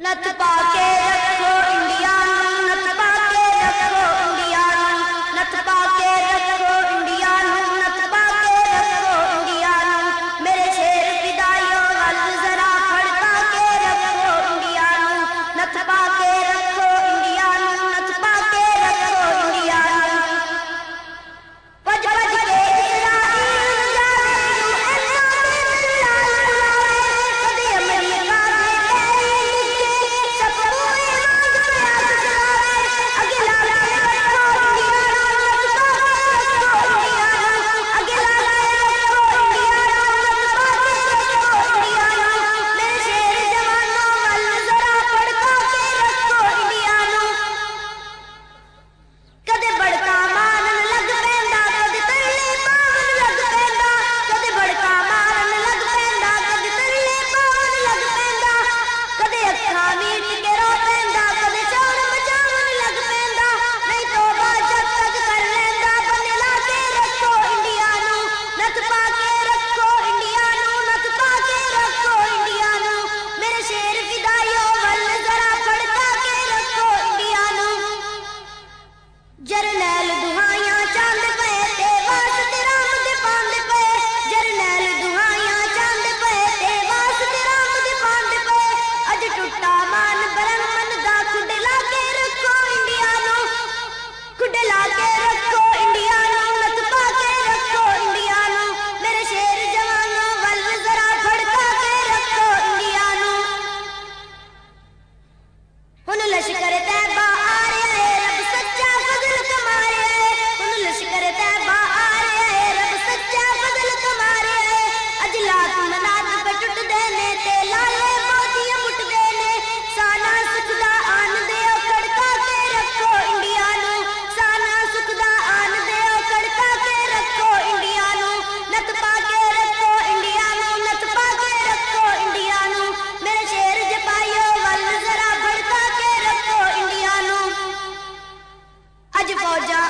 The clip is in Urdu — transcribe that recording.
لت پا کے کو جان